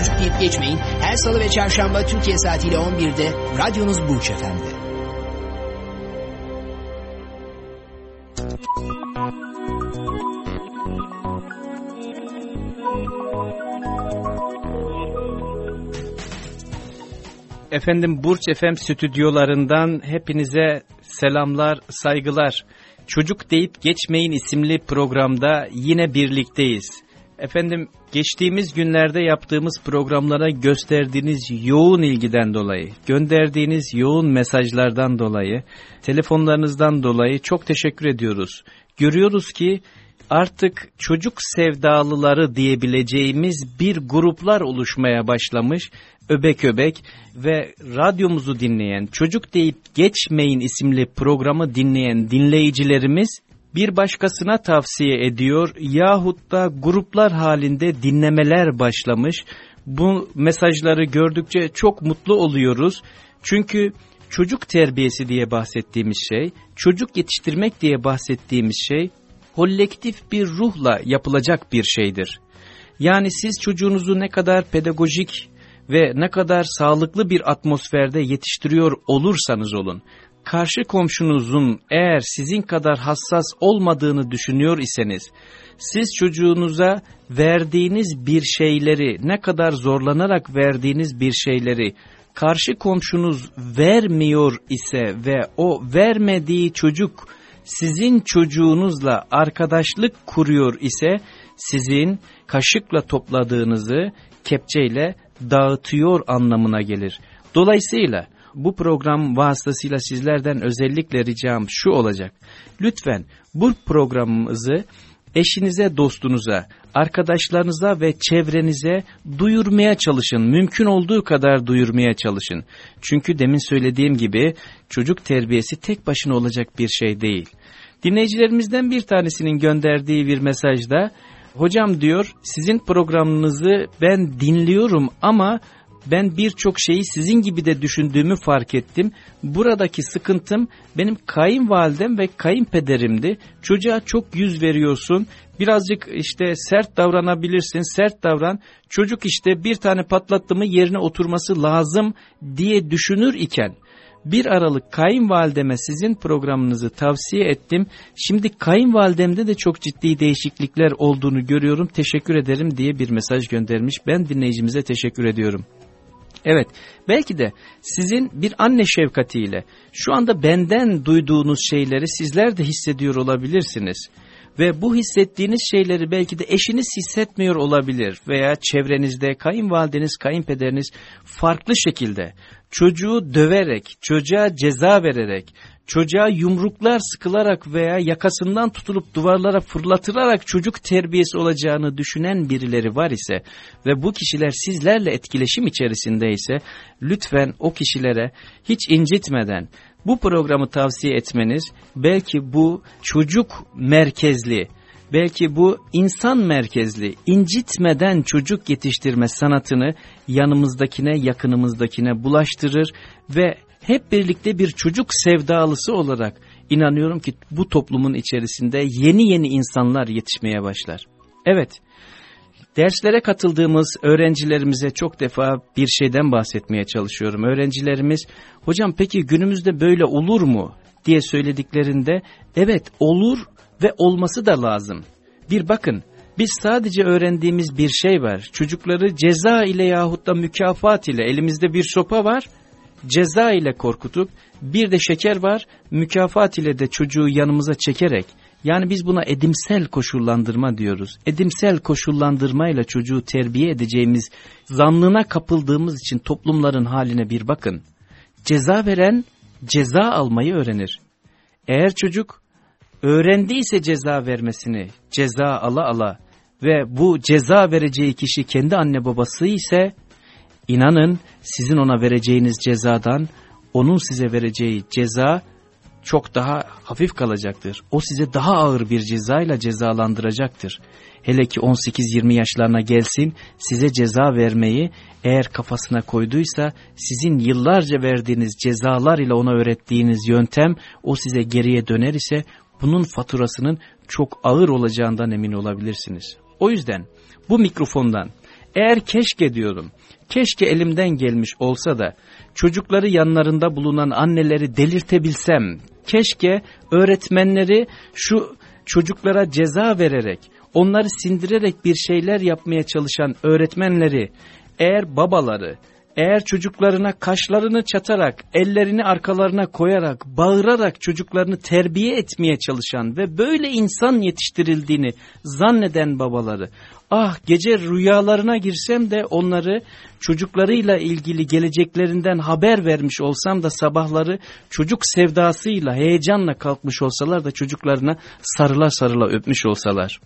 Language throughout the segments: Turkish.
Çocuk deyip geçmeyin. Her salı ve çarşamba Türkiye saatiyle 11'de radyonuz Burç Efendi. Efendim Burç FM stüdyolarından hepinize selamlar, saygılar. Çocuk deyip geçmeyin isimli programda yine birlikteyiz. Efendim geçtiğimiz günlerde yaptığımız programlara gösterdiğiniz yoğun ilgiden dolayı, gönderdiğiniz yoğun mesajlardan dolayı, telefonlarınızdan dolayı çok teşekkür ediyoruz. Görüyoruz ki artık çocuk sevdalıları diyebileceğimiz bir gruplar oluşmaya başlamış öbek öbek ve radyomuzu dinleyen Çocuk Deyip Geçmeyin isimli programı dinleyen dinleyicilerimiz bir başkasına tavsiye ediyor yahut da gruplar halinde dinlemeler başlamış. Bu mesajları gördükçe çok mutlu oluyoruz. Çünkü çocuk terbiyesi diye bahsettiğimiz şey, çocuk yetiştirmek diye bahsettiğimiz şey kolektif bir ruhla yapılacak bir şeydir. Yani siz çocuğunuzu ne kadar pedagojik ve ne kadar sağlıklı bir atmosferde yetiştiriyor olursanız olun, karşı komşunuzun eğer sizin kadar hassas olmadığını düşünüyor iseniz, siz çocuğunuza verdiğiniz bir şeyleri, ne kadar zorlanarak verdiğiniz bir şeyleri, karşı komşunuz vermiyor ise ve o vermediği çocuk sizin çocuğunuzla arkadaşlık kuruyor ise, sizin kaşıkla topladığınızı kepçeyle dağıtıyor anlamına gelir. Dolayısıyla bu program vasıtasıyla sizlerden özellikle ricam şu olacak. Lütfen bu programımızı eşinize, dostunuza, arkadaşlarınıza ve çevrenize duyurmaya çalışın. Mümkün olduğu kadar duyurmaya çalışın. Çünkü demin söylediğim gibi çocuk terbiyesi tek başına olacak bir şey değil. Dinleyicilerimizden bir tanesinin gönderdiği bir mesajda hocam diyor sizin programınızı ben dinliyorum ama ben birçok şeyi sizin gibi de düşündüğümü fark ettim. Buradaki sıkıntım benim kayınvalidem ve kayınpederimdi. Çocuğa çok yüz veriyorsun. Birazcık işte sert davranabilirsin, sert davran. Çocuk işte bir tane patlattı mı yerine oturması lazım diye düşünür iken bir Aralık kayınvalideme sizin programınızı tavsiye ettim. Şimdi kayınvalidemde de çok ciddi değişiklikler olduğunu görüyorum. Teşekkür ederim diye bir mesaj göndermiş. Ben dinleyicimize teşekkür ediyorum. Evet belki de sizin bir anne şefkatiyle şu anda benden duyduğunuz şeyleri sizler de hissediyor olabilirsiniz. Ve bu hissettiğiniz şeyleri belki de eşiniz hissetmiyor olabilir veya çevrenizde kayınvalideniz, kayınpederiniz farklı şekilde çocuğu döverek, çocuğa ceza vererek, çocuğa yumruklar sıkılarak veya yakasından tutulup duvarlara fırlatılarak çocuk terbiyesi olacağını düşünen birileri var ise ve bu kişiler sizlerle etkileşim içerisinde ise lütfen o kişilere hiç incitmeden bu programı tavsiye etmeniz belki bu çocuk merkezli, belki bu insan merkezli, incitmeden çocuk yetiştirme sanatını yanımızdakine, yakınımızdakine bulaştırır ve hep birlikte bir çocuk sevdalısı olarak inanıyorum ki bu toplumun içerisinde yeni yeni insanlar yetişmeye başlar. Evet, derslere katıldığımız öğrencilerimize çok defa bir şeyden bahsetmeye çalışıyorum. Öğrencilerimiz, hocam peki günümüzde böyle olur mu diye söylediklerinde, evet olur ve olması da lazım. Bir bakın, biz sadece öğrendiğimiz bir şey var. Çocukları ceza ile yahut da mükafat ile elimizde bir sopa var ceza ile korkutup bir de şeker var mükafat ile de çocuğu yanımıza çekerek yani biz buna edimsel koşullandırma diyoruz. Edimsel koşullandırmayla çocuğu terbiye edeceğimiz zannına kapıldığımız için toplumların haline bir bakın. Ceza veren ceza almayı öğrenir. Eğer çocuk öğrendiyse ceza vermesini ceza ala ala ve bu ceza vereceği kişi kendi anne babası ise inanın sizin ona vereceğiniz cezadan onun size vereceği ceza çok daha hafif kalacaktır. O size daha ağır bir cezayla cezalandıracaktır. Hele ki 18-20 yaşlarına gelsin size ceza vermeyi eğer kafasına koyduysa sizin yıllarca verdiğiniz cezalar ile ona öğrettiğiniz yöntem o size geriye döner ise bunun faturasının çok ağır olacağından emin olabilirsiniz. O yüzden bu mikrofondan eğer keşke diyorum, keşke elimden gelmiş olsa da çocukları yanlarında bulunan anneleri delirtebilsem, keşke öğretmenleri şu çocuklara ceza vererek, onları sindirerek bir şeyler yapmaya çalışan öğretmenleri, eğer babaları, eğer çocuklarına kaşlarını çatarak, ellerini arkalarına koyarak, bağırarak çocuklarını terbiye etmeye çalışan ve böyle insan yetiştirildiğini zanneden babaları, ah gece rüyalarına girsem de onları çocuklarıyla ilgili geleceklerinden haber vermiş olsam da sabahları çocuk sevdasıyla, heyecanla kalkmış olsalar da çocuklarına sarıla sarıla öpmüş olsalar.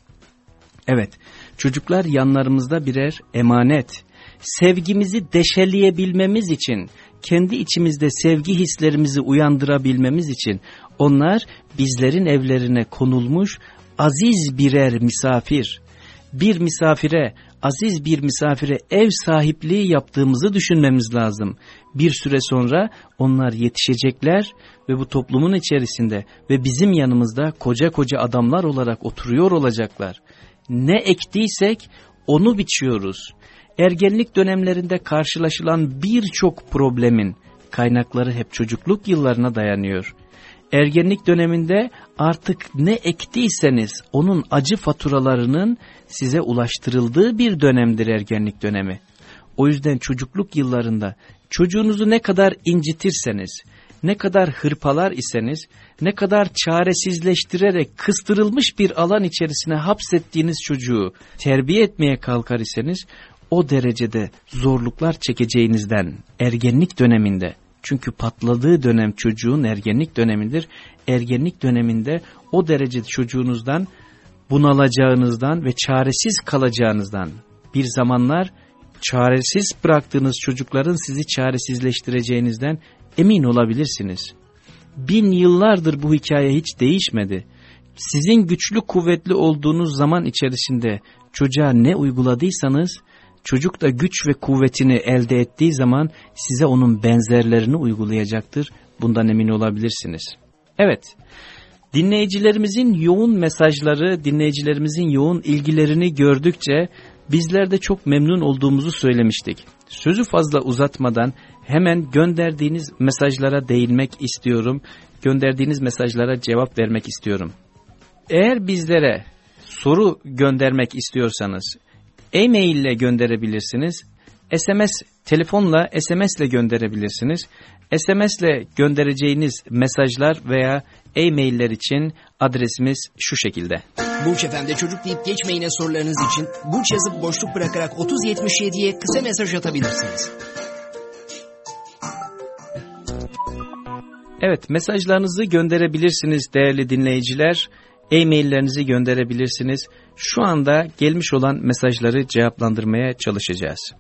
Evet, çocuklar yanlarımızda birer emanet, sevgimizi deşeleyebilmemiz için, kendi içimizde sevgi hislerimizi uyandırabilmemiz için onlar bizlerin evlerine konulmuş aziz birer misafir. Bir misafire, aziz bir misafire ev sahipliği yaptığımızı düşünmemiz lazım. Bir süre sonra onlar yetişecekler ve bu toplumun içerisinde ve bizim yanımızda koca koca adamlar olarak oturuyor olacaklar. Ne ektiysek onu biçiyoruz ergenlik dönemlerinde karşılaşılan birçok problemin kaynakları hep çocukluk yıllarına dayanıyor. Ergenlik döneminde artık ne ektiyseniz onun acı faturalarının size ulaştırıldığı bir dönemdir ergenlik dönemi. O yüzden çocukluk yıllarında çocuğunuzu ne kadar incitirseniz, ne kadar hırpalar iseniz, ne kadar çaresizleştirerek kıstırılmış bir alan içerisine hapsettiğiniz çocuğu terbiye etmeye kalkar iseniz, o derecede zorluklar çekeceğinizden ergenlik döneminde çünkü patladığı dönem çocuğun ergenlik dönemindir. Ergenlik döneminde o derece çocuğunuzdan bunalacağınızdan ve çaresiz kalacağınızdan bir zamanlar çaresiz bıraktığınız çocukların sizi çaresizleştireceğinizden emin olabilirsiniz. Bin yıllardır bu hikaye hiç değişmedi. Sizin güçlü kuvvetli olduğunuz zaman içerisinde çocuğa ne uyguladıysanız Çocuk da güç ve kuvvetini elde ettiği zaman size onun benzerlerini uygulayacaktır. Bundan emin olabilirsiniz. Evet, dinleyicilerimizin yoğun mesajları, dinleyicilerimizin yoğun ilgilerini gördükçe bizler de çok memnun olduğumuzu söylemiştik. Sözü fazla uzatmadan hemen gönderdiğiniz mesajlara değinmek istiyorum. Gönderdiğiniz mesajlara cevap vermek istiyorum. Eğer bizlere soru göndermek istiyorsanız e-mail ile gönderebilirsiniz. SMS, telefonla SMS ile gönderebilirsiniz. SMS ile göndereceğiniz mesajlar veya e-mailler için adresimiz şu şekilde. Burç Efendi çocuk deyip geçmeyine sorularınız için Burç yazıp boşluk bırakarak 3077'ye kısa mesaj atabilirsiniz. Evet mesajlarınızı gönderebilirsiniz değerli dinleyiciler e-maillerinizi gönderebilirsiniz. Şu anda gelmiş olan mesajları cevaplandırmaya çalışacağız.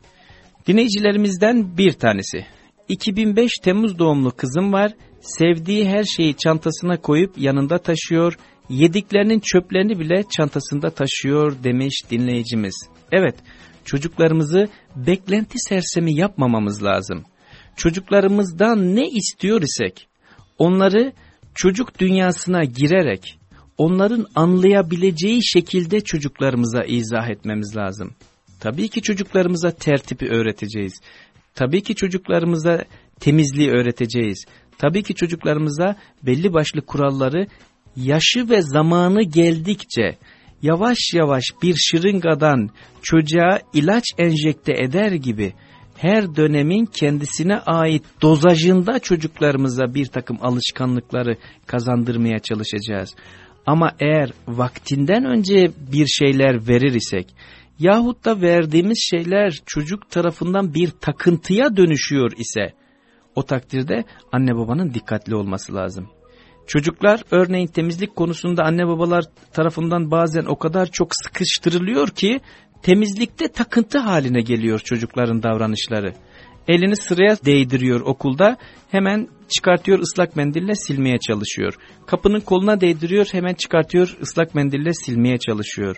Dinleyicilerimizden bir tanesi. 2005 Temmuz doğumlu kızım var. Sevdiği her şeyi çantasına koyup yanında taşıyor. Yediklerinin çöplerini bile çantasında taşıyor demiş dinleyicimiz. Evet çocuklarımızı beklenti sersemi yapmamamız lazım. Çocuklarımızdan ne istiyor isek onları çocuk dünyasına girerek onların anlayabileceği şekilde çocuklarımıza izah etmemiz lazım. Tabii ki çocuklarımıza tertipi öğreteceğiz. Tabii ki çocuklarımıza temizliği öğreteceğiz. Tabii ki çocuklarımıza belli başlı kuralları yaşı ve zamanı geldikçe yavaş yavaş bir şırıngadan çocuğa ilaç enjekte eder gibi her dönemin kendisine ait dozajında çocuklarımıza bir takım alışkanlıkları kazandırmaya çalışacağız. Ama eğer vaktinden önce bir şeyler verir isek yahut da verdiğimiz şeyler çocuk tarafından bir takıntıya dönüşüyor ise o takdirde anne babanın dikkatli olması lazım. Çocuklar örneğin temizlik konusunda anne babalar tarafından bazen o kadar çok sıkıştırılıyor ki temizlikte takıntı haline geliyor çocukların davranışları. Elini sıraya değdiriyor okulda hemen çıkartıyor ıslak mendille silmeye çalışıyor. Kapının koluna değdiriyor hemen çıkartıyor ıslak mendille silmeye çalışıyor.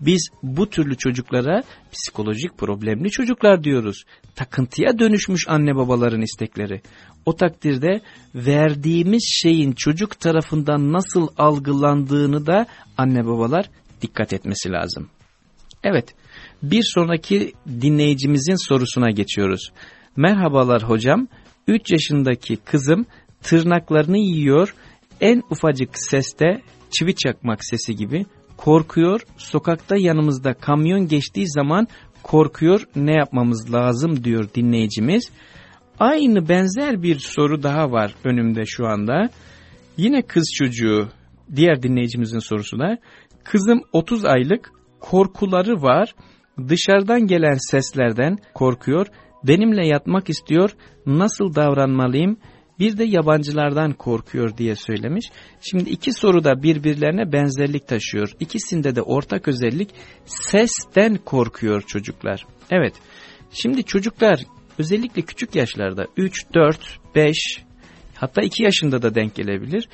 Biz bu türlü çocuklara psikolojik problemli çocuklar diyoruz. Takıntıya dönüşmüş anne babaların istekleri. O takdirde verdiğimiz şeyin çocuk tarafından nasıl algılandığını da anne babalar dikkat etmesi lazım. Evet, bir sonraki dinleyicimizin sorusuna geçiyoruz. Merhabalar hocam, 3 yaşındaki kızım tırnaklarını yiyor, en ufacık seste çivi çakmak sesi gibi korkuyor, sokakta yanımızda kamyon geçtiği zaman korkuyor, ne yapmamız lazım diyor dinleyicimiz. Aynı benzer bir soru daha var önümde şu anda. Yine kız çocuğu, diğer dinleyicimizin sorusu da, kızım 30 aylık, korkuları var, dışarıdan gelen seslerden korkuyor, benimle yatmak istiyor, nasıl davranmalıyım, bir de yabancılardan korkuyor diye söylemiş. Şimdi iki soru da birbirlerine benzerlik taşıyor. İkisinde de ortak özellik sesten korkuyor çocuklar. Evet, şimdi çocuklar özellikle küçük yaşlarda 3, 4, 5 hatta 2 yaşında da denk gelebilir.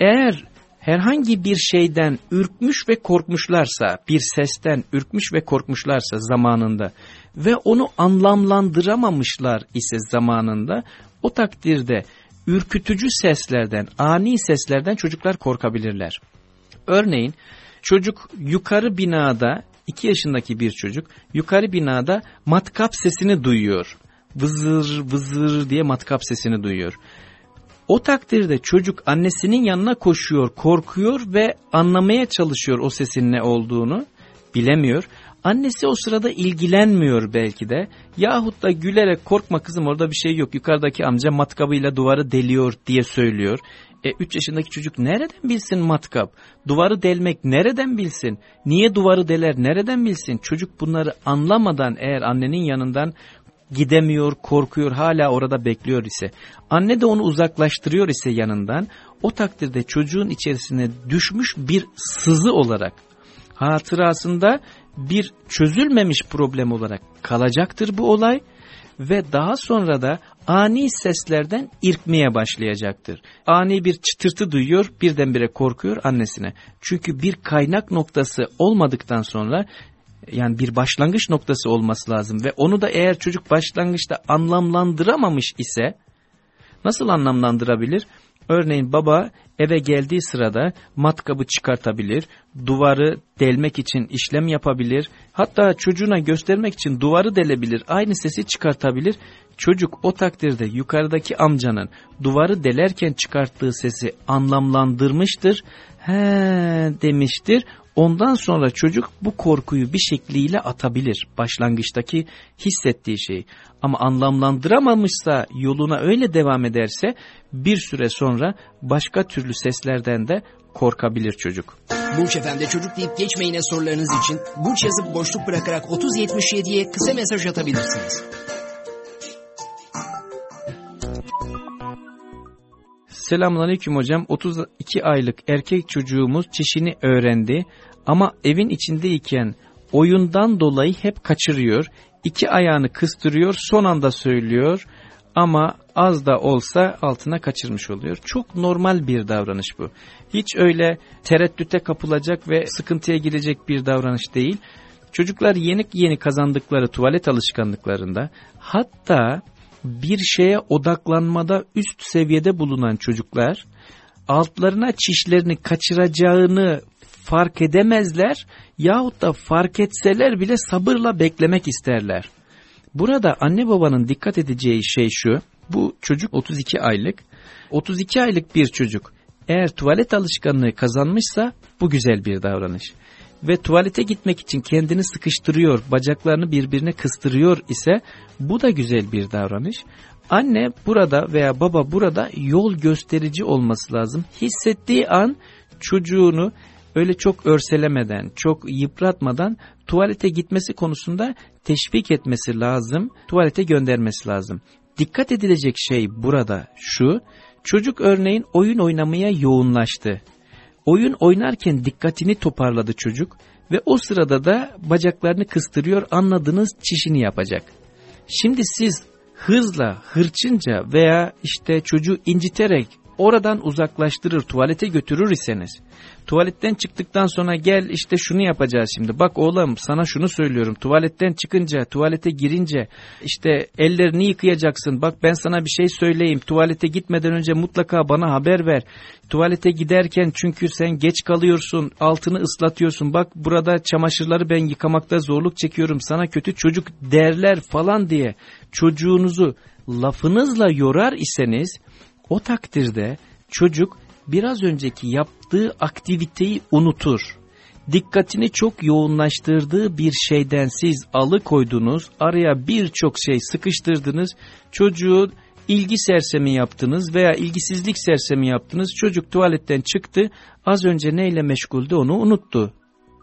Eğer herhangi bir şeyden ürkmüş ve korkmuşlarsa, bir sesten ürkmüş ve korkmuşlarsa zamanında ve onu anlamlandıramamışlar ise zamanında o takdirde ürkütücü seslerden, ani seslerden çocuklar korkabilirler. Örneğin çocuk yukarı binada, 2 yaşındaki bir çocuk yukarı binada matkap sesini duyuyor. Vızır vızır diye matkap sesini duyuyor. O takdirde çocuk annesinin yanına koşuyor, korkuyor ve anlamaya çalışıyor o sesin ne olduğunu. Bilemiyor. Annesi o sırada ilgilenmiyor belki de. Yahut da gülerek korkma kızım orada bir şey yok. Yukarıdaki amca matkabıyla duvarı deliyor diye söylüyor. E 3 yaşındaki çocuk nereden bilsin matkap? Duvarı delmek nereden bilsin? Niye duvarı deler nereden bilsin? Çocuk bunları anlamadan eğer annenin yanından gidemiyor, korkuyor, hala orada bekliyor ise, anne de onu uzaklaştırıyor ise yanından, o takdirde çocuğun içerisine düşmüş bir sızı olarak hatırasında bir çözülmemiş problem olarak kalacaktır bu olay ve daha sonra da ani seslerden irkmeye başlayacaktır. Ani bir çıtırtı duyuyor birdenbire korkuyor annesine. Çünkü bir kaynak noktası olmadıktan sonra yani bir başlangıç noktası olması lazım ve onu da eğer çocuk başlangıçta anlamlandıramamış ise nasıl anlamlandırabilir? Örneğin baba eve geldiği sırada matkabı çıkartabilir, duvarı delmek için işlem yapabilir, hatta çocuğuna göstermek için duvarı delebilir, aynı sesi çıkartabilir. Çocuk o takdirde yukarıdaki amcanın duvarı delerken çıkarttığı sesi anlamlandırmıştır, he demiştir. Ondan sonra çocuk bu korkuyu bir şekliyle atabilir başlangıçtaki hissettiği şeyi. Ama anlamlandıramamışsa yoluna öyle devam ederse bir süre sonra başka türlü seslerden de korkabilir çocuk. Burç Efendi çocuk deyip geçmeyine sorularınız için Burç yazıp boşluk bırakarak 3077'ye kısa mesaj atabilirsiniz. Selamünaleyküm hocam. 32 aylık erkek çocuğumuz çişini öğrendi ama evin içindeyken oyundan dolayı hep kaçırıyor. İki ayağını kıstırıyor son anda söylüyor ama az da olsa altına kaçırmış oluyor. Çok normal bir davranış bu. Hiç öyle tereddüte kapılacak ve sıkıntıya girecek bir davranış değil. Çocuklar yeni yeni kazandıkları tuvalet alışkanlıklarında hatta bir şeye odaklanmada üst seviyede bulunan çocuklar altlarına çişlerini kaçıracağını fark edemezler yahut da fark etseler bile sabırla beklemek isterler. Burada anne babanın dikkat edeceği şey şu, bu çocuk 32 aylık, 32 aylık bir çocuk eğer tuvalet alışkanlığı kazanmışsa bu güzel bir davranış. Ve tuvalete gitmek için kendini sıkıştırıyor, bacaklarını birbirine kıstırıyor ise bu da güzel bir davranış. Anne burada veya baba burada yol gösterici olması lazım. Hissettiği an çocuğunu öyle çok örselemeden, çok yıpratmadan tuvalete gitmesi konusunda teşvik etmesi lazım, tuvalete göndermesi lazım. Dikkat edilecek şey burada şu, Çocuk örneğin oyun oynamaya yoğunlaştı. Oyun oynarken dikkatini toparladı çocuk ve o sırada da bacaklarını kıstırıyor anladığınız çişini yapacak. Şimdi siz hızla, hırçınca veya işte çocuğu inciterek oradan uzaklaştırır, tuvalete götürür iseniz, tuvaletten çıktıktan sonra gel işte şunu yapacağız şimdi. Bak oğlum sana şunu söylüyorum. Tuvaletten çıkınca, tuvalete girince işte ellerini yıkayacaksın. Bak ben sana bir şey söyleyeyim. Tuvalete gitmeden önce mutlaka bana haber ver. Tuvalete giderken çünkü sen geç kalıyorsun, altını ıslatıyorsun. Bak burada çamaşırları ben yıkamakta zorluk çekiyorum. Sana kötü çocuk derler falan diye çocuğunuzu lafınızla yorar iseniz o takdirde çocuk biraz önceki yaptığı aktiviteyi unutur. Dikkatini çok yoğunlaştırdığı bir şeyden siz alıkoydunuz, araya birçok şey sıkıştırdınız, çocuğu ilgi sersemi yaptınız veya ilgisizlik sersemi yaptınız, çocuk tuvaletten çıktı, az önce neyle meşguldü onu unuttu.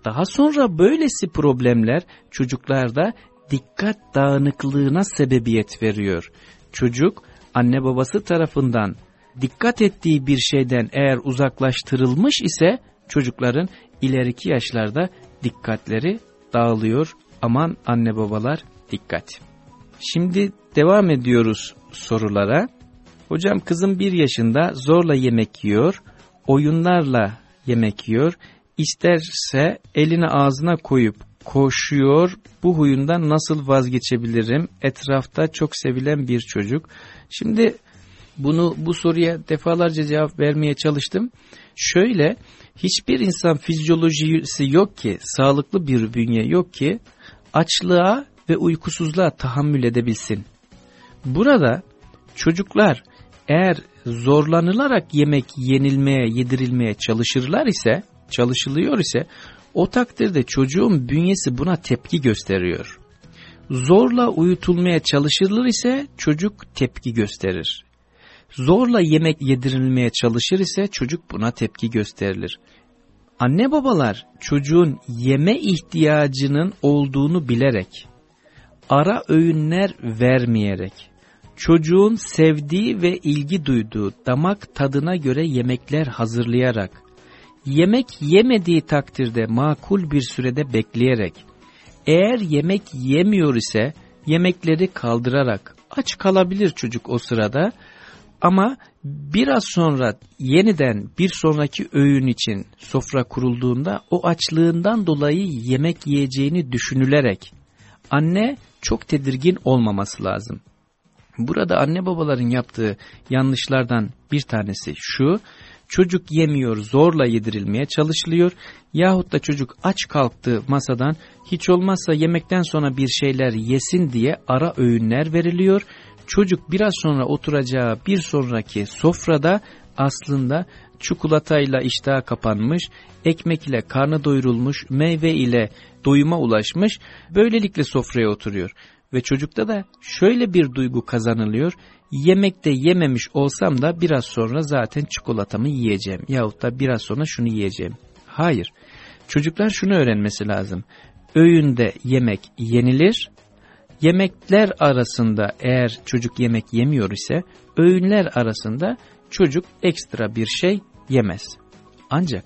Daha sonra böylesi problemler çocuklarda dikkat dağınıklığına sebebiyet veriyor. Çocuk anne babası tarafından dikkat ettiği bir şeyden eğer uzaklaştırılmış ise çocukların ileriki yaşlarda dikkatleri dağılıyor. Aman anne babalar dikkat. Şimdi devam ediyoruz sorulara. Hocam kızım bir yaşında zorla yemek yiyor, oyunlarla yemek yiyor. İsterse elini ağzına koyup koşuyor. Bu huyundan nasıl vazgeçebilirim? Etrafta çok sevilen bir çocuk. Şimdi bunu bu soruya defalarca cevap vermeye çalıştım. Şöyle hiçbir insan fizyolojisi yok ki, sağlıklı bir bünye yok ki açlığa ve uykusuzluğa tahammül edebilsin. Burada çocuklar eğer zorlanılarak yemek yenilmeye, yedirilmeye çalışırlar ise, çalışılıyor ise o takdirde çocuğun bünyesi buna tepki gösteriyor. Zorla uyutulmaya çalışılır ise çocuk tepki gösterir. Zorla yemek yedirilmeye çalışır ise çocuk buna tepki gösterilir. Anne babalar çocuğun yeme ihtiyacının olduğunu bilerek, ara öğünler vermeyerek, çocuğun sevdiği ve ilgi duyduğu damak tadına göre yemekler hazırlayarak, yemek yemediği takdirde makul bir sürede bekleyerek, eğer yemek yemiyor ise yemekleri kaldırarak, aç kalabilir çocuk o sırada ama biraz sonra yeniden bir sonraki öğün için sofra kurulduğunda o açlığından dolayı yemek yiyeceğini düşünülerek anne çok tedirgin olmaması lazım. Burada anne babaların yaptığı yanlışlardan bir tanesi şu, çocuk yemiyor zorla yedirilmeye çalışılıyor. Yahut da çocuk aç kalktı masadan hiç olmazsa yemekten sonra bir şeyler yesin diye ara öğünler veriliyor. Çocuk biraz sonra oturacağı bir sonraki sofrada aslında çikolatayla iştah kapanmış, ekmek ile karnı doyurulmuş, meyve ile doyuma ulaşmış, böylelikle sofraya oturuyor. Ve çocukta da şöyle bir duygu kazanılıyor, yemekte yememiş olsam da biraz sonra zaten çikolatamı yiyeceğim yahut da biraz sonra şunu yiyeceğim. Hayır, çocuklar şunu öğrenmesi lazım, öğünde yemek yenilir, Yemekler arasında eğer çocuk yemek yemiyor ise öğünler arasında çocuk ekstra bir şey yemez. Ancak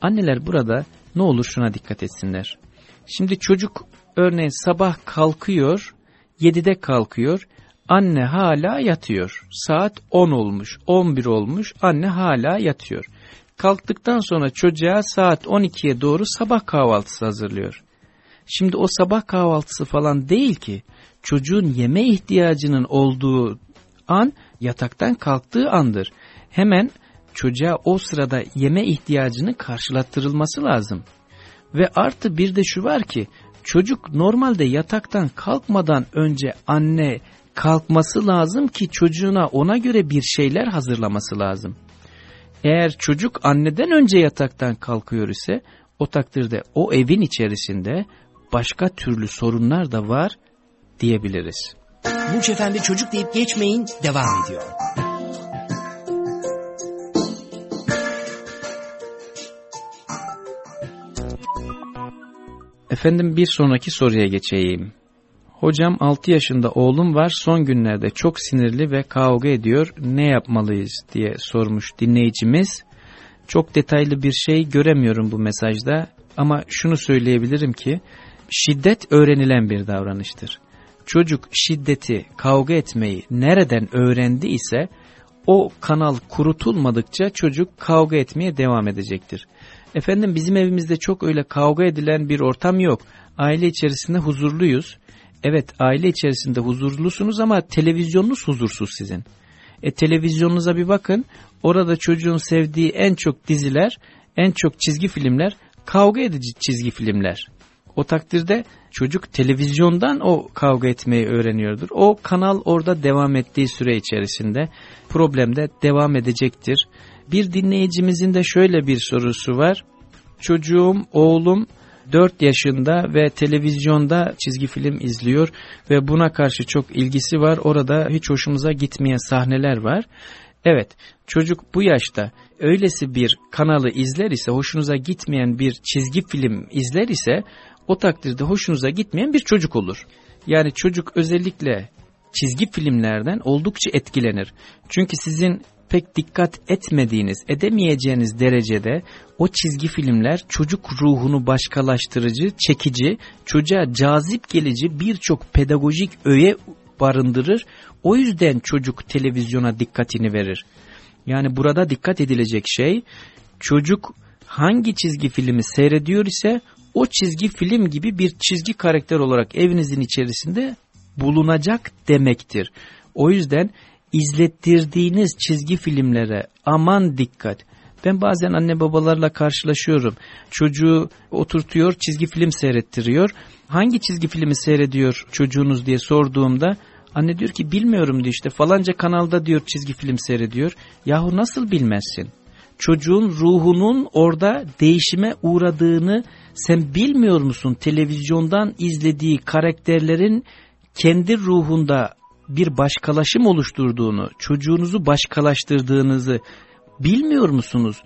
anneler burada ne olur şuna dikkat etsinler. Şimdi çocuk örneğin sabah kalkıyor, 7'de kalkıyor, anne hala yatıyor. Saat 10 olmuş, 11 olmuş, anne hala yatıyor. Kalktıktan sonra çocuğa saat 12'ye doğru sabah kahvaltısı hazırlıyor. Şimdi o sabah kahvaltısı falan değil ki çocuğun yeme ihtiyacının olduğu an yataktan kalktığı andır. Hemen çocuğa o sırada yeme ihtiyacını karşılattırılması lazım. Ve artı bir de şu var ki çocuk normalde yataktan kalkmadan önce anne kalkması lazım ki çocuğuna ona göre bir şeyler hazırlaması lazım. Eğer çocuk anneden önce yataktan kalkıyor ise o takdirde o evin içerisinde başka türlü sorunlar da var diyebiliriz. Burç Efendi çocuk deyip geçmeyin devam ediyor. Efendim bir sonraki soruya geçeyim. Hocam 6 yaşında oğlum var son günlerde çok sinirli ve kavga ediyor ne yapmalıyız diye sormuş dinleyicimiz. Çok detaylı bir şey göremiyorum bu mesajda ama şunu söyleyebilirim ki şiddet öğrenilen bir davranıştır. Çocuk şiddeti, kavga etmeyi nereden öğrendi ise o kanal kurutulmadıkça çocuk kavga etmeye devam edecektir. Efendim bizim evimizde çok öyle kavga edilen bir ortam yok. Aile içerisinde huzurluyuz. Evet aile içerisinde huzurlusunuz ama televizyonunuz huzursuz sizin. E televizyonunuza bir bakın. Orada çocuğun sevdiği en çok diziler, en çok çizgi filmler kavga edici çizgi filmler. O takdirde çocuk televizyondan o kavga etmeyi öğreniyordur. O kanal orada devam ettiği süre içerisinde problemde devam edecektir. Bir dinleyicimizin de şöyle bir sorusu var. Çocuğum, oğlum 4 yaşında ve televizyonda çizgi film izliyor ve buna karşı çok ilgisi var. Orada hiç hoşumuza gitmeyen sahneler var. Evet çocuk bu yaşta öylesi bir kanalı izler ise hoşunuza gitmeyen bir çizgi film izler ise o takdirde hoşunuza gitmeyen bir çocuk olur. Yani çocuk özellikle çizgi filmlerden oldukça etkilenir. Çünkü sizin pek dikkat etmediğiniz, edemeyeceğiniz derecede o çizgi filmler çocuk ruhunu başkalaştırıcı, çekici, çocuğa cazip gelici birçok pedagojik öğe barındırır. O yüzden çocuk televizyona dikkatini verir. Yani burada dikkat edilecek şey çocuk hangi çizgi filmi seyrediyor ise o çizgi film gibi bir çizgi karakter olarak evinizin içerisinde bulunacak demektir. O yüzden izlettirdiğiniz çizgi filmlere aman dikkat. Ben bazen anne babalarla karşılaşıyorum. Çocuğu oturtuyor, çizgi film seyrettiriyor. Hangi çizgi filmi seyrediyor çocuğunuz diye sorduğumda anne diyor ki bilmiyorum diyor işte falanca kanalda diyor çizgi film seyrediyor. Yahu nasıl bilmezsin? Çocuğun ruhunun orada değişime uğradığını sen bilmiyor musun? Televizyondan izlediği karakterlerin kendi ruhunda bir başkalaşım oluşturduğunu, çocuğunuzu başkalaştırdığınızı bilmiyor musunuz?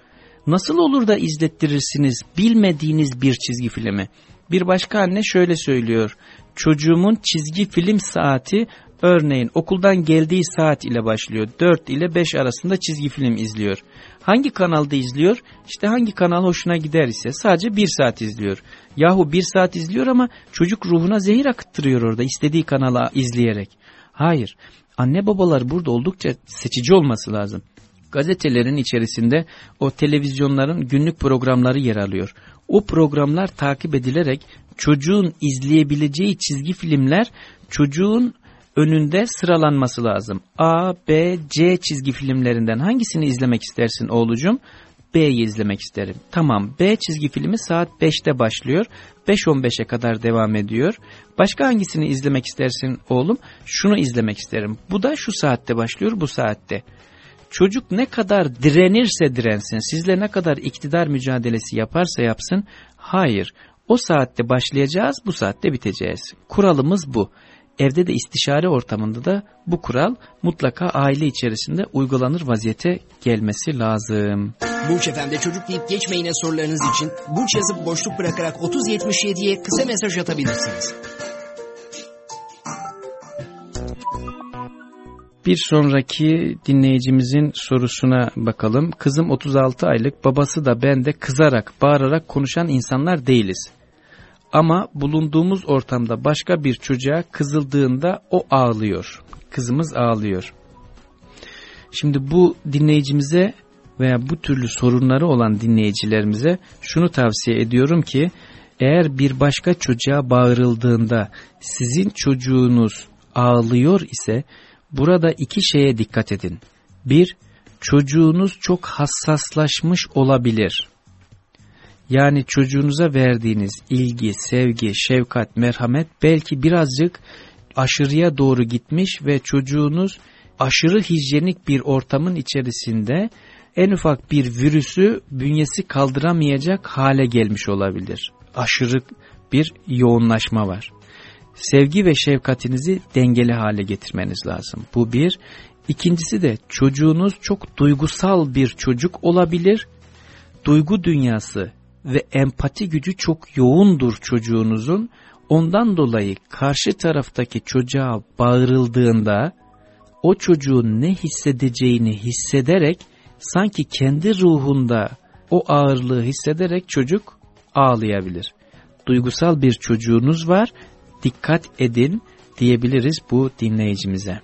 Nasıl olur da izlettirirsiniz bilmediğiniz bir çizgi filmi? Bir başka anne şöyle söylüyor. Çocuğumun çizgi film saati örneğin okuldan geldiği saat ile başlıyor. 4 ile 5 arasında çizgi film izliyor. Hangi kanalda izliyor? İşte hangi kanal hoşuna gider ise sadece bir saat izliyor. Yahu bir saat izliyor ama çocuk ruhuna zehir akıttırıyor orada istediği kanala izleyerek. Hayır. Anne babalar burada oldukça seçici olması lazım. Gazetelerin içerisinde o televizyonların günlük programları yer alıyor. O programlar takip edilerek çocuğun izleyebileceği çizgi filmler çocuğun önünde sıralanması lazım. A, B, C çizgi filmlerinden hangisini izlemek istersin oğlucum? B'yi izlemek isterim. Tamam B çizgi filmi saat 5'te başlıyor. 5.15'e kadar devam ediyor. Başka hangisini izlemek istersin oğlum? Şunu izlemek isterim. Bu da şu saatte başlıyor bu saatte. Çocuk ne kadar direnirse dirensin, sizle ne kadar iktidar mücadelesi yaparsa yapsın, hayır o saatte başlayacağız, bu saatte biteceğiz. Kuralımız bu. Evde de istişare ortamında da bu kural mutlaka aile içerisinde uygulanır vaziyete gelmesi lazım. Burç Efendi çocuk deyip geçmeyine sorularınız için Burç yazıp boşluk bırakarak 3077'ye kısa mesaj atabilirsiniz. Bir sonraki dinleyicimizin sorusuna bakalım. Kızım 36 aylık, babası da ben de kızarak, bağırarak konuşan insanlar değiliz. Ama bulunduğumuz ortamda başka bir çocuğa kızıldığında o ağlıyor. Kızımız ağlıyor. Şimdi bu dinleyicimize veya bu türlü sorunları olan dinleyicilerimize şunu tavsiye ediyorum ki eğer bir başka çocuğa bağırıldığında sizin çocuğunuz ağlıyor ise burada iki şeye dikkat edin. Bir, çocuğunuz çok hassaslaşmış olabilir. Yani çocuğunuza verdiğiniz ilgi, sevgi, şefkat, merhamet belki birazcık aşırıya doğru gitmiş ve çocuğunuz aşırı hijyenik bir ortamın içerisinde en ufak bir virüsü bünyesi kaldıramayacak hale gelmiş olabilir. Aşırı bir yoğunlaşma var. Sevgi ve şefkatinizi dengeli hale getirmeniz lazım. Bu bir. İkincisi de çocuğunuz çok duygusal bir çocuk olabilir. Duygu dünyası ve empati gücü çok yoğundur çocuğunuzun. Ondan dolayı karşı taraftaki çocuğa bağırıldığında o çocuğun ne hissedeceğini hissederek sanki kendi ruhunda o ağırlığı hissederek çocuk ağlayabilir. Duygusal bir çocuğunuz var, dikkat edin diyebiliriz bu dinleyicimize.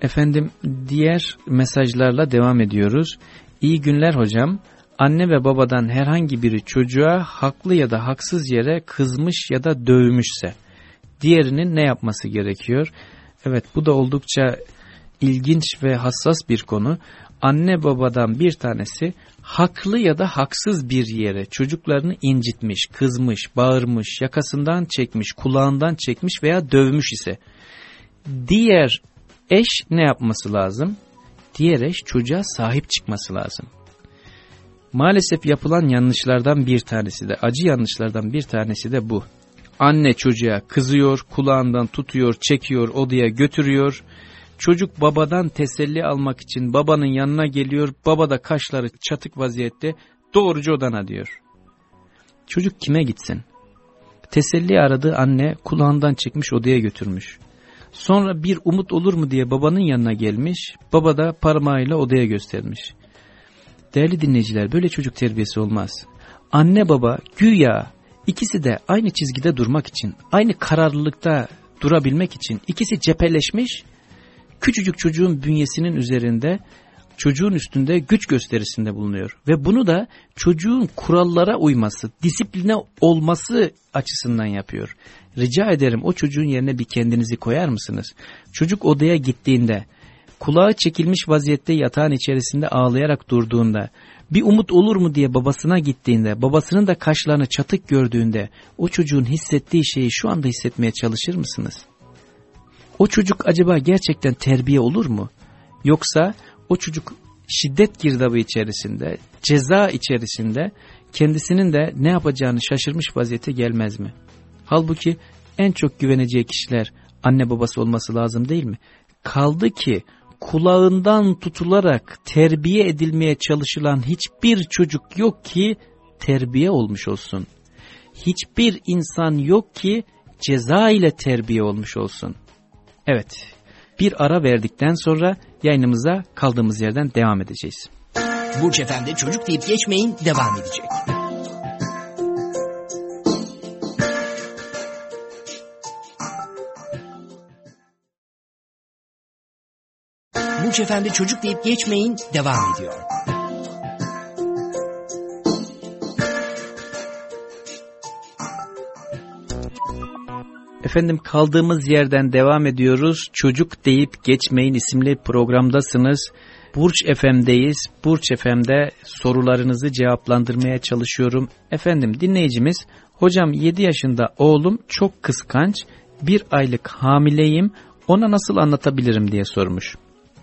Efendim diğer mesajlarla devam ediyoruz. İyi günler hocam. Anne ve babadan herhangi biri çocuğa haklı ya da haksız yere kızmış ya da dövmüşse diğerinin ne yapması gerekiyor? Evet bu da oldukça ilginç ve hassas bir konu. Anne babadan bir tanesi haklı ya da haksız bir yere çocuklarını incitmiş, kızmış, bağırmış, yakasından çekmiş, kulağından çekmiş veya dövmüş ise diğer eş ne yapması lazım? Diğer eş çocuğa sahip çıkması lazım. Maalesef yapılan yanlışlardan bir tanesi de, acı yanlışlardan bir tanesi de bu. Anne çocuğa kızıyor, kulağından tutuyor, çekiyor, odaya götürüyor. Çocuk babadan teselli almak için babanın yanına geliyor. Baba da kaşları çatık vaziyette doğruca odana diyor. Çocuk kime gitsin? Teselli aradığı anne kulağından çekmiş odaya götürmüş. Sonra bir umut olur mu diye babanın yanına gelmiş. Baba da parmağıyla odaya göstermiş. Değerli dinleyiciler böyle çocuk terbiyesi olmaz. Anne baba güya ikisi de aynı çizgide durmak için, aynı kararlılıkta durabilmek için ikisi cepheleşmiş, küçücük çocuğun bünyesinin üzerinde çocuğun üstünde güç gösterisinde bulunuyor. Ve bunu da çocuğun kurallara uyması, disipline olması açısından yapıyor. Rica ederim o çocuğun yerine bir kendinizi koyar mısınız? Çocuk odaya gittiğinde, kulağı çekilmiş vaziyette yatağın içerisinde ağlayarak durduğunda, bir umut olur mu diye babasına gittiğinde, babasının da kaşlarını çatık gördüğünde, o çocuğun hissettiği şeyi şu anda hissetmeye çalışır mısınız? O çocuk acaba gerçekten terbiye olur mu? Yoksa o çocuk şiddet girdabı içerisinde, ceza içerisinde kendisinin de ne yapacağını şaşırmış vaziyete gelmez mi? Halbuki en çok güveneceği kişiler anne babası olması lazım değil mi? Kaldı ki kulağından tutularak terbiye edilmeye çalışılan hiçbir çocuk yok ki terbiye olmuş olsun. Hiçbir insan yok ki ceza ile terbiye olmuş olsun. Evet, bir ara verdikten sonra yayınımıza kaldığımız yerden devam edeceğiz. Burç Efendi çocuk deyip geçmeyin devam edecek. Efendi çocuk deyip geçmeyin devam ediyor. Efendim kaldığımız yerden devam ediyoruz. Çocuk deyip geçmeyin isimli programdasınız. Burç FM'deyiz. Burç FM'de sorularınızı cevaplandırmaya çalışıyorum. Efendim dinleyicimiz, hocam 7 yaşında oğlum çok kıskanç, bir aylık hamileyim, ona nasıl anlatabilirim diye sormuş.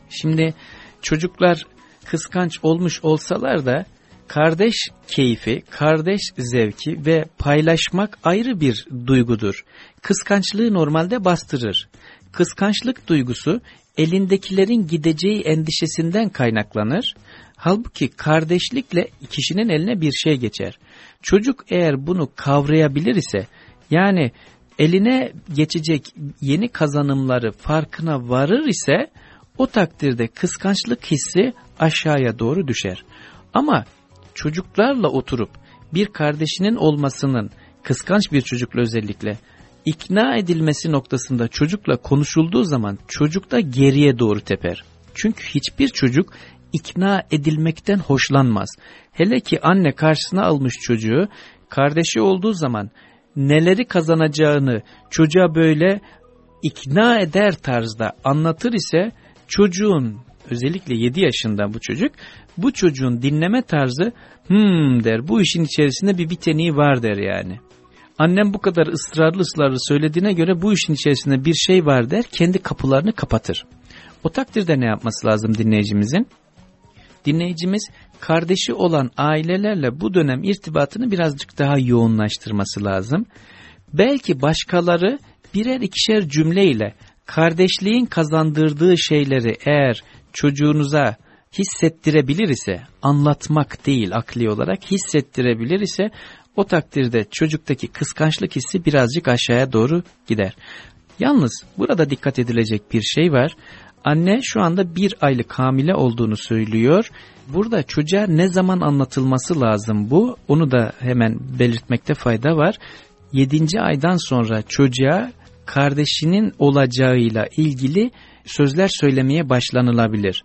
Şimdi çocuklar kıskanç olmuş olsalar da kardeş keyfi, kardeş zevki ve paylaşmak ayrı bir duygudur. Kıskançlığı normalde bastırır. Kıskançlık duygusu elindekilerin gideceği endişesinden kaynaklanır. Halbuki kardeşlikle kişinin eline bir şey geçer. Çocuk eğer bunu kavrayabilir ise yani eline geçecek yeni kazanımları farkına varır ise o takdirde kıskançlık hissi aşağıya doğru düşer. Ama çocuklarla oturup bir kardeşinin olmasının kıskanç bir çocukla özellikle ikna edilmesi noktasında çocukla konuşulduğu zaman çocuk da geriye doğru teper. Çünkü hiçbir çocuk ikna edilmekten hoşlanmaz. Hele ki anne karşısına almış çocuğu kardeşi olduğu zaman neleri kazanacağını çocuğa böyle ikna eder tarzda anlatır ise çocuğun özellikle 7 yaşında bu çocuk bu çocuğun dinleme tarzı hmm der bu işin içerisinde bir biteniği var der yani. Annem bu kadar ısrarlı ısrarlı söylediğine göre bu işin içerisinde bir şey var der kendi kapılarını kapatır. O takdirde ne yapması lazım dinleyicimizin? Dinleyicimiz kardeşi olan ailelerle bu dönem irtibatını birazcık daha yoğunlaştırması lazım. Belki başkaları birer ikişer cümleyle kardeşliğin kazandırdığı şeyleri eğer çocuğunuza hissettirebilir ise, anlatmak değil akli olarak hissettirebilir ise O takdirde çocuktaki kıskançlık hissi birazcık aşağıya doğru gider. Yalnız burada dikkat edilecek bir şey var. Anne şu anda bir aylık hamile olduğunu söylüyor. Burada çocuğa ne zaman anlatılması lazım bu? Onu da hemen belirtmekte fayda var. 7. aydan sonra çocuğa kardeşinin olacağıyla ilgili sözler söylemeye başlanılabilir.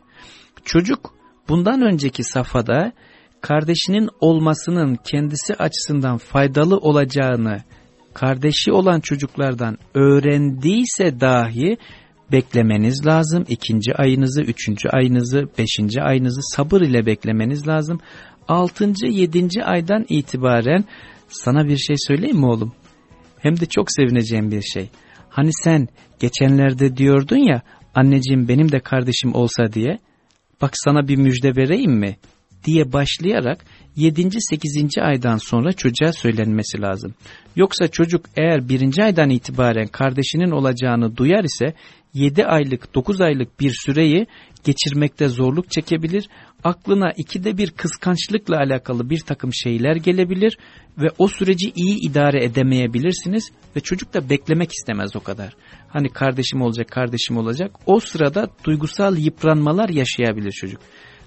Çocuk bundan önceki safhada kardeşinin olmasının kendisi açısından faydalı olacağını kardeşi olan çocuklardan öğrendiyse dahi beklemeniz lazım. İkinci ayınızı, üçüncü ayınızı, beşinci ayınızı sabır ile beklemeniz lazım. Altıncı, yedinci aydan itibaren sana bir şey söyleyeyim mi oğlum? Hem de çok sevineceğim bir şey. Hani sen geçenlerde diyordun ya anneciğim benim de kardeşim olsa diye. Bak sana bir müjde vereyim mi? diye başlayarak 7. 8. aydan sonra çocuğa söylenmesi lazım. Yoksa çocuk eğer 1. aydan itibaren kardeşinin olacağını duyar ise 7 aylık 9 aylık bir süreyi geçirmekte zorluk çekebilir. Aklına ikide bir kıskançlıkla alakalı bir takım şeyler gelebilir ve o süreci iyi idare edemeyebilirsiniz ve çocuk da beklemek istemez o kadar. Hani kardeşim olacak kardeşim olacak o sırada duygusal yıpranmalar yaşayabilir çocuk.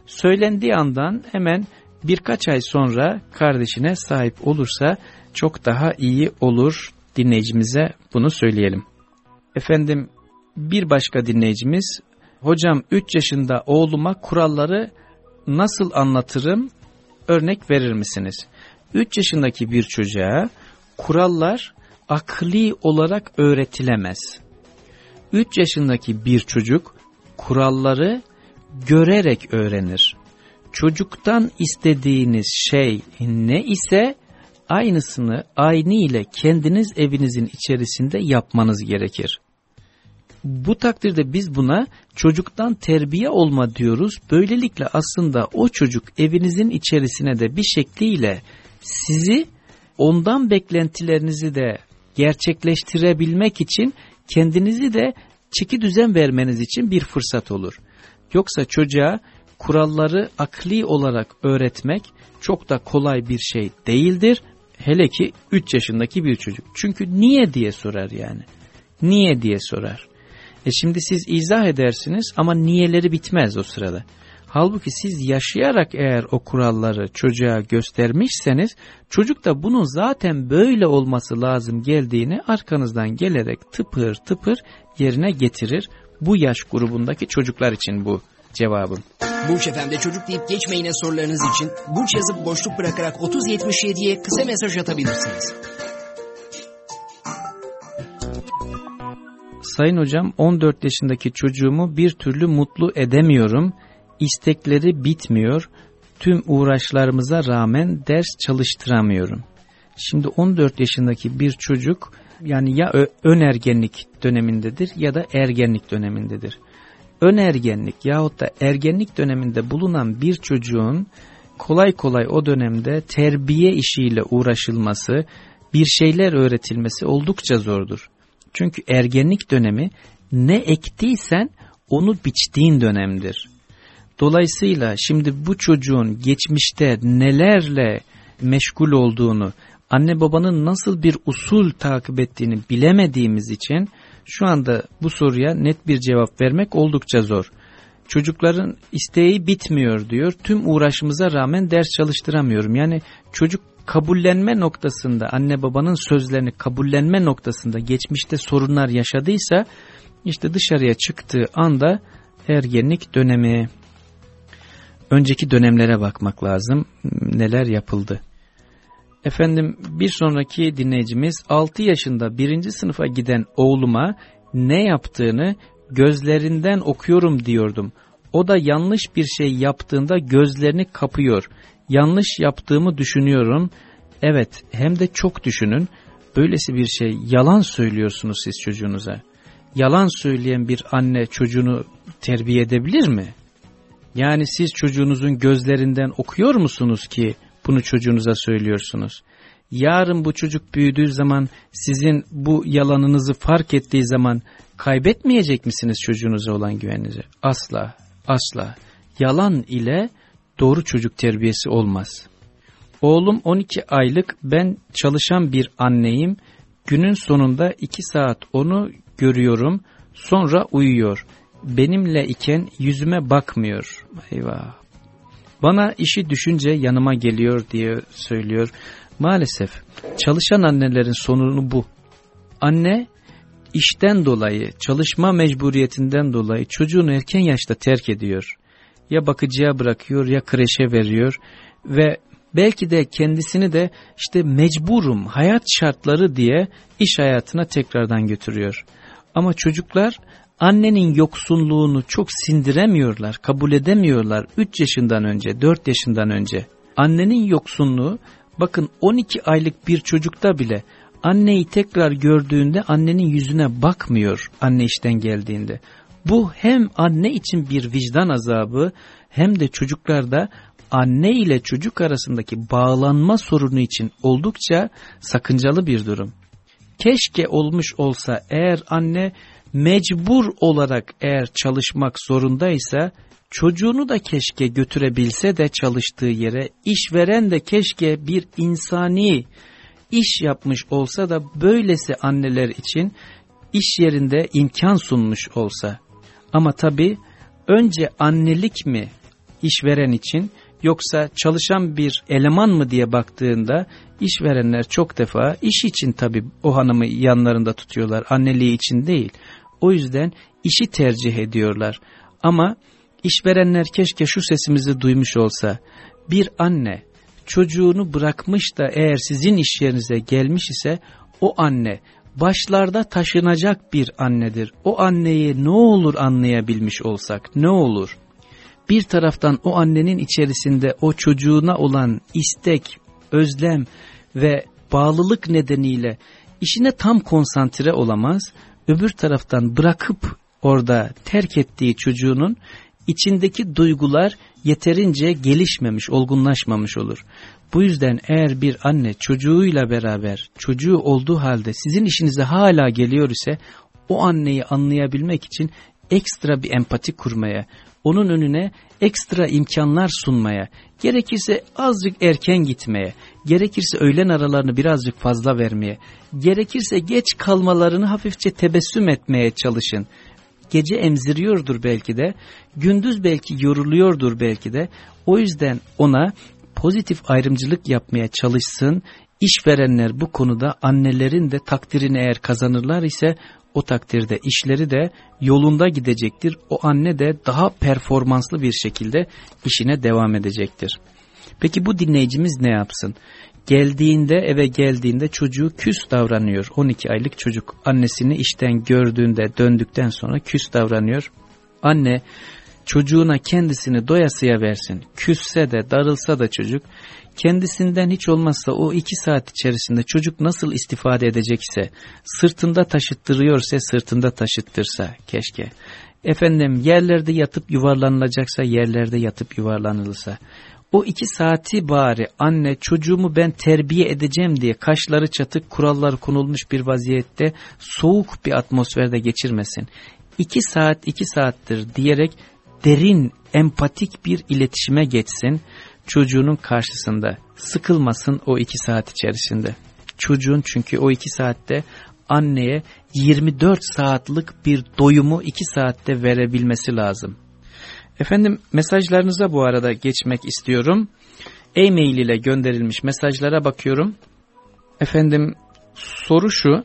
Söylendiği andan hemen birkaç ay sonra kardeşine sahip olursa çok daha iyi olur dinleyicimize bunu söyleyelim. Efendim bir başka dinleyicimiz hocam 3 yaşında oğluma kuralları nasıl anlatırım örnek verir misiniz? 3 yaşındaki bir çocuğa kurallar akli olarak öğretilemez. 3 yaşındaki bir çocuk kuralları görerek öğrenir. Çocuktan istediğiniz şey ne ise aynısını aynı ile kendiniz evinizin içerisinde yapmanız gerekir. Bu takdirde biz buna çocuktan terbiye olma diyoruz. Böylelikle aslında o çocuk evinizin içerisine de bir şekliyle sizi ondan beklentilerinizi de gerçekleştirebilmek için kendinizi de çeki düzen vermeniz için bir fırsat olur. Yoksa çocuğa kuralları akli olarak öğretmek çok da kolay bir şey değildir. Hele ki 3 yaşındaki bir çocuk. Çünkü niye diye sorar yani. Niye diye sorar. E şimdi siz izah edersiniz ama niyeleri bitmez o sırada. Halbuki siz yaşayarak eğer o kuralları çocuğa göstermişseniz çocuk da bunun zaten böyle olması lazım geldiğini arkanızdan gelerek tıpır tıpır yerine getirir. Bu yaş grubundaki çocuklar için bu cevabım. Burç Efendi çocuk deyip geçmeyine sorularınız için Burç yazıp boşluk bırakarak 3077'ye kısa mesaj atabilirsiniz. Sayın hocam 14 yaşındaki çocuğumu bir türlü mutlu edemiyorum. İstekleri bitmiyor. Tüm uğraşlarımıza rağmen ders çalıştıramıyorum. Şimdi 14 yaşındaki bir çocuk yani ya ön ergenlik dönemindedir ya da ergenlik dönemindedir. Ön ergenlik yahut da ergenlik döneminde bulunan bir çocuğun kolay kolay o dönemde terbiye işiyle uğraşılması, bir şeyler öğretilmesi oldukça zordur. Çünkü ergenlik dönemi ne ektiysen onu biçtiğin dönemdir. Dolayısıyla şimdi bu çocuğun geçmişte nelerle meşgul olduğunu, anne babanın nasıl bir usul takip ettiğini bilemediğimiz için şu anda bu soruya net bir cevap vermek oldukça zor. Çocukların isteği bitmiyor diyor. Tüm uğraşımıza rağmen ders çalıştıramıyorum. Yani çocuk kabullenme noktasında anne babanın sözlerini kabullenme noktasında geçmişte sorunlar yaşadıysa işte dışarıya çıktığı anda ergenlik dönemi önceki dönemlere bakmak lazım neler yapıldı. Efendim bir sonraki dinleyicimiz 6 yaşında birinci sınıfa giden oğluma ne yaptığını gözlerinden okuyorum diyordum. O da yanlış bir şey yaptığında gözlerini kapıyor. Yanlış yaptığımı düşünüyorum. Evet hem de çok düşünün. Böylesi bir şey yalan söylüyorsunuz siz çocuğunuza. Yalan söyleyen bir anne çocuğunu terbiye edebilir mi? Yani siz çocuğunuzun gözlerinden okuyor musunuz ki bunu çocuğunuza söylüyorsunuz? Yarın bu çocuk büyüdüğü zaman sizin bu yalanınızı fark ettiği zaman kaybetmeyecek misiniz çocuğunuza olan güveninizi? Asla, asla. Yalan ile doğru çocuk terbiyesi olmaz. Oğlum 12 aylık ben çalışan bir anneyim. Günün sonunda 2 saat onu görüyorum sonra uyuyor. Benimle iken yüzüme bakmıyor. Eyvah. Bana işi düşünce yanıma geliyor diye söylüyor. Maalesef çalışan annelerin sonunu bu. Anne işten dolayı, çalışma mecburiyetinden dolayı çocuğunu erken yaşta terk ediyor. Ya bakıcıya bırakıyor ya kreşe veriyor ve belki de kendisini de işte mecburum, hayat şartları diye iş hayatına tekrardan götürüyor. Ama çocuklar annenin yoksunluğunu çok sindiremiyorlar, kabul edemiyorlar 3 yaşından önce, 4 yaşından önce. Annenin yoksunluğu bakın 12 aylık bir çocukta bile anneyi tekrar gördüğünde annenin yüzüne bakmıyor anne işten geldiğinde. Bu hem anne için bir vicdan azabı hem de çocuklarda anne ile çocuk arasındaki bağlanma sorunu için oldukça sakıncalı bir durum. Keşke olmuş olsa eğer anne mecbur olarak eğer çalışmak zorundaysa çocuğunu da keşke götürebilse de çalıştığı yere işveren de keşke bir insani iş yapmış olsa da böylesi anneler için iş yerinde imkan sunmuş olsa. Ama tabi önce annelik mi işveren için yoksa çalışan bir eleman mı diye baktığında işverenler çok defa iş için tabi o hanımı yanlarında tutuyorlar anneliği için değil. O yüzden işi tercih ediyorlar. Ama işverenler keşke şu sesimizi duymuş olsa. Bir anne çocuğunu bırakmış da eğer sizin iş yerinize gelmiş ise o anne başlarda taşınacak bir annedir. O anneyi ne olur anlayabilmiş olsak ne olur? Bir taraftan o annenin içerisinde o çocuğuna olan istek, özlem ve bağlılık nedeniyle işine tam konsantre olamaz öbür taraftan bırakıp orada terk ettiği çocuğunun içindeki duygular yeterince gelişmemiş, olgunlaşmamış olur. Bu yüzden eğer bir anne çocuğuyla beraber, çocuğu olduğu halde sizin işinize hala geliyor ise o anneyi anlayabilmek için ekstra bir empati kurmaya, onun önüne ekstra imkanlar sunmaya, gerekirse azıcık erken gitmeye, gerekirse öğlen aralarını birazcık fazla vermeye, gerekirse geç kalmalarını hafifçe tebessüm etmeye çalışın. Gece emziriyordur belki de, gündüz belki yoruluyordur belki de, o yüzden ona pozitif ayrımcılık yapmaya çalışsın, İşverenler bu konuda annelerin de takdirini eğer kazanırlar ise o takdirde işleri de yolunda gidecektir. O anne de daha performanslı bir şekilde işine devam edecektir. Peki bu dinleyicimiz ne yapsın? Geldiğinde eve geldiğinde çocuğu küs davranıyor. 12 aylık çocuk annesini işten gördüğünde döndükten sonra küs davranıyor. Anne çocuğuna kendisini doyasıya versin. Küsse de darılsa da çocuk kendisinden hiç olmazsa o iki saat içerisinde çocuk nasıl istifade edecekse, sırtında taşıttırıyorsa sırtında taşıttırsa keşke. Efendim yerlerde yatıp yuvarlanılacaksa yerlerde yatıp yuvarlanılırsa. O iki saati bari anne çocuğumu ben terbiye edeceğim diye kaşları çatık kurallar konulmuş bir vaziyette soğuk bir atmosferde geçirmesin. İki saat iki saattir diyerek derin empatik bir iletişime geçsin çocuğunun karşısında sıkılmasın o iki saat içerisinde. Çocuğun çünkü o iki saatte anneye 24 saatlik bir doyumu iki saatte verebilmesi lazım. Efendim mesajlarınıza bu arada geçmek istiyorum. E-mail ile gönderilmiş mesajlara bakıyorum. Efendim soru şu.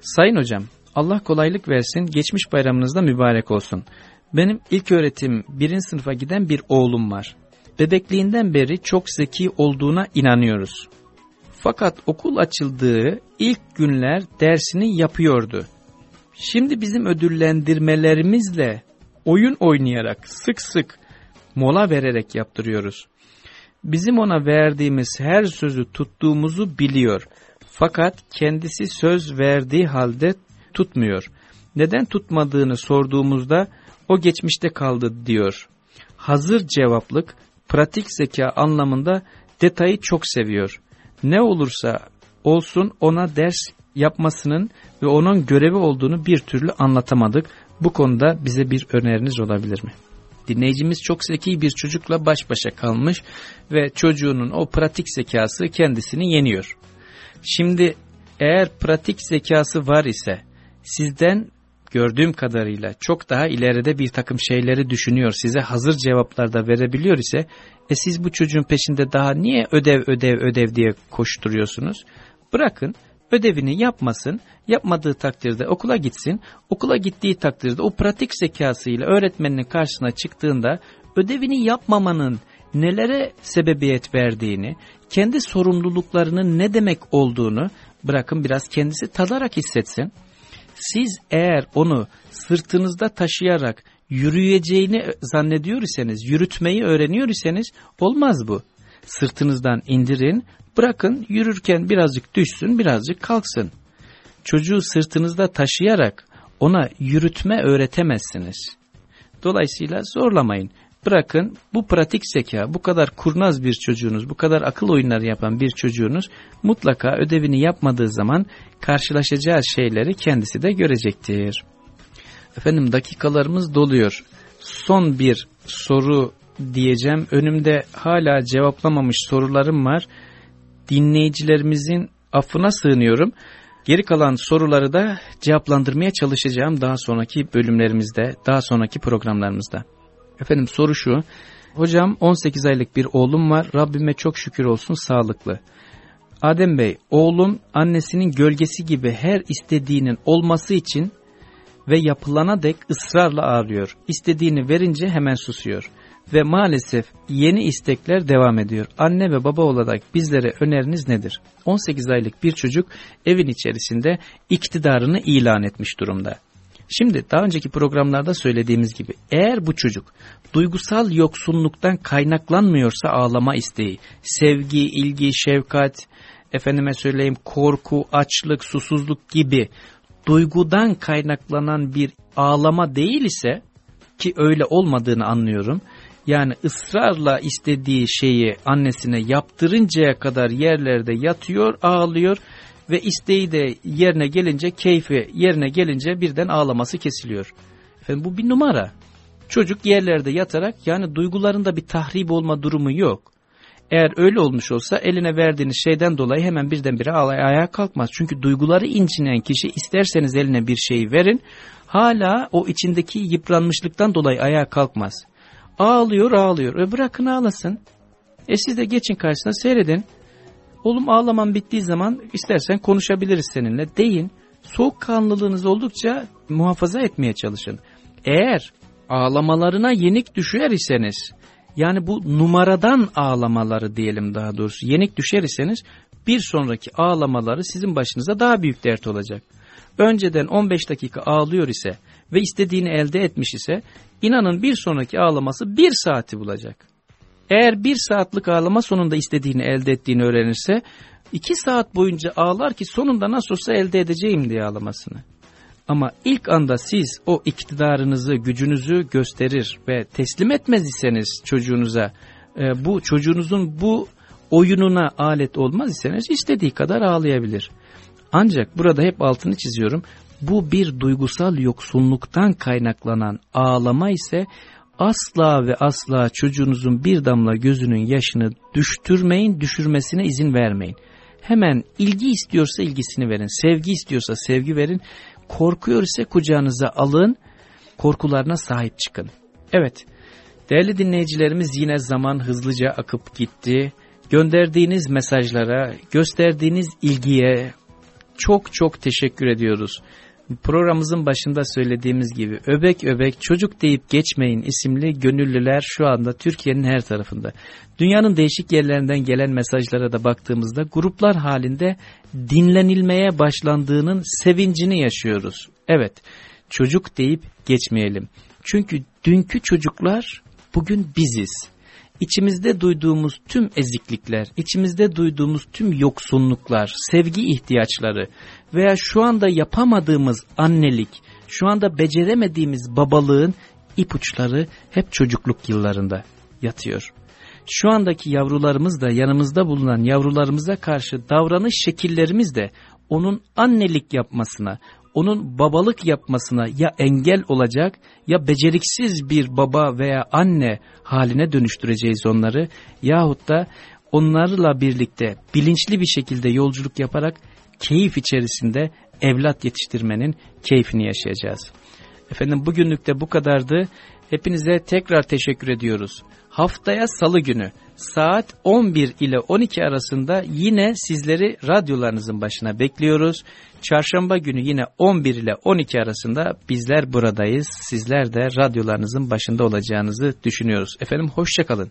Sayın hocam Allah kolaylık versin geçmiş bayramınızda mübarek olsun. Benim ilk öğretim birinci sınıfa giden bir oğlum var bebekliğinden beri çok zeki olduğuna inanıyoruz. Fakat okul açıldığı ilk günler dersini yapıyordu. Şimdi bizim ödüllendirmelerimizle oyun oynayarak sık sık mola vererek yaptırıyoruz. Bizim ona verdiğimiz her sözü tuttuğumuzu biliyor. Fakat kendisi söz verdiği halde tutmuyor. Neden tutmadığını sorduğumuzda o geçmişte kaldı diyor. Hazır cevaplık pratik zeka anlamında detayı çok seviyor. Ne olursa olsun ona ders yapmasının ve onun görevi olduğunu bir türlü anlatamadık. Bu konuda bize bir öneriniz olabilir mi? Dinleyicimiz çok zeki bir çocukla baş başa kalmış ve çocuğunun o pratik zekası kendisini yeniyor. Şimdi eğer pratik zekası var ise sizden gördüğüm kadarıyla çok daha ileride bir takım şeyleri düşünüyor, size hazır cevaplar da verebiliyor ise e siz bu çocuğun peşinde daha niye ödev ödev ödev diye koşturuyorsunuz? Bırakın ödevini yapmasın, yapmadığı takdirde okula gitsin, okula gittiği takdirde o pratik zekasıyla öğretmeninin karşısına çıktığında ödevini yapmamanın nelere sebebiyet verdiğini, kendi sorumluluklarının ne demek olduğunu bırakın biraz kendisi tadarak hissetsin. Siz eğer onu sırtınızda taşıyarak yürüyeceğini zannediyor iseniz, yürütmeyi öğreniyor iseniz olmaz bu. Sırtınızdan indirin, bırakın yürürken birazcık düşsün, birazcık kalksın. Çocuğu sırtınızda taşıyarak ona yürütme öğretemezsiniz. Dolayısıyla zorlamayın. Bırakın bu pratik zeka, bu kadar kurnaz bir çocuğunuz, bu kadar akıl oyunları yapan bir çocuğunuz mutlaka ödevini yapmadığı zaman karşılaşacağı şeyleri kendisi de görecektir. Efendim dakikalarımız doluyor. Son bir soru diyeceğim. Önümde hala cevaplamamış sorularım var. Dinleyicilerimizin affına sığınıyorum. Geri kalan soruları da cevaplandırmaya çalışacağım daha sonraki bölümlerimizde, daha sonraki programlarımızda. Efendim soru şu. Hocam 18 aylık bir oğlum var. Rabbime çok şükür olsun sağlıklı. Adem Bey, oğlum annesinin gölgesi gibi her istediğinin olması için ve yapılana dek ısrarla ağlıyor. İstediğini verince hemen susuyor. Ve maalesef yeni istekler devam ediyor. Anne ve baba olarak bizlere öneriniz nedir? 18 aylık bir çocuk evin içerisinde iktidarını ilan etmiş durumda. Şimdi daha önceki programlarda söylediğimiz gibi eğer bu çocuk duygusal yoksunluktan kaynaklanmıyorsa ağlama isteği, sevgi, ilgi, şefkat, efendime söyleyeyim korku, açlık, susuzluk gibi duygudan kaynaklanan bir ağlama değil ise ki öyle olmadığını anlıyorum. Yani ısrarla istediği şeyi annesine yaptırıncaya kadar yerlerde yatıyor, ağlıyor ve isteği de yerine gelince, keyfi yerine gelince birden ağlaması kesiliyor. Efendim bu bir numara. Çocuk yerlerde yatarak yani duygularında bir tahrip olma durumu yok. Eğer öyle olmuş olsa eline verdiğiniz şeyden dolayı hemen birdenbire ayağa kalkmaz. Çünkü duyguları incinen kişi isterseniz eline bir şey verin hala o içindeki yıpranmışlıktan dolayı ayağa kalkmaz. Ağlıyor ağlıyor e bırakın ağlasın. E siz de geçin karşısına seyredin. Oğlum ağlaman bittiği zaman istersen konuşabiliriz seninle deyin. Soğukkanlılığınız oldukça muhafaza etmeye çalışın. Eğer ağlamalarına yenik düşer iseniz yani bu numaradan ağlamaları diyelim daha doğrusu yenik düşer iseniz bir sonraki ağlamaları sizin başınıza daha büyük dert olacak. Önceden 15 dakika ağlıyor ise ve istediğini elde etmiş ise inanın bir sonraki ağlaması bir saati bulacak. Eğer bir saatlik ağlama sonunda istediğini elde ettiğini öğrenirse iki saat boyunca ağlar ki sonunda nasıl olsa elde edeceğim diye ağlamasını. Ama ilk anda siz o iktidarınızı, gücünüzü gösterir ve teslim etmez iseniz çocuğunuza, e, bu çocuğunuzun bu oyununa alet olmaz iseniz istediği kadar ağlayabilir. Ancak burada hep altını çiziyorum, bu bir duygusal yoksunluktan kaynaklanan ağlama ise asla ve asla çocuğunuzun bir damla gözünün yaşını düştürmeyin, düşürmesine izin vermeyin. Hemen ilgi istiyorsa ilgisini verin, sevgi istiyorsa sevgi verin korkuyor ise kucağınıza alın, korkularına sahip çıkın. Evet, değerli dinleyicilerimiz yine zaman hızlıca akıp gitti. Gönderdiğiniz mesajlara, gösterdiğiniz ilgiye çok çok teşekkür ediyoruz programımızın başında söylediğimiz gibi öbek öbek çocuk deyip geçmeyin isimli gönüllüler şu anda Türkiye'nin her tarafında. Dünyanın değişik yerlerinden gelen mesajlara da baktığımızda gruplar halinde dinlenilmeye başlandığının sevincini yaşıyoruz. Evet çocuk deyip geçmeyelim. Çünkü dünkü çocuklar bugün biziz. İçimizde duyduğumuz tüm eziklikler, içimizde duyduğumuz tüm yoksunluklar, sevgi ihtiyaçları veya şu anda yapamadığımız annelik, şu anda beceremediğimiz babalığın ipuçları hep çocukluk yıllarında yatıyor. Şu andaki yavrularımız da yanımızda bulunan yavrularımıza karşı davranış şekillerimiz de onun annelik yapmasına, onun babalık yapmasına ya engel olacak ya beceriksiz bir baba veya anne haline dönüştüreceğiz onları yahut da onlarla birlikte bilinçli bir şekilde yolculuk yaparak keyif içerisinde evlat yetiştirmenin keyfini yaşayacağız. Efendim bugünlük de bu kadardı. Hepinize tekrar teşekkür ediyoruz. Haftaya salı günü saat 11 ile 12 arasında yine sizleri radyolarınızın başına bekliyoruz. Çarşamba günü yine 11 ile 12 arasında bizler buradayız. Sizler de radyolarınızın başında olacağınızı düşünüyoruz. Efendim hoşçakalın.